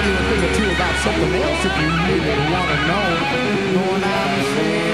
tell you a thing or two about something else if you really want to know. Going out. what saying?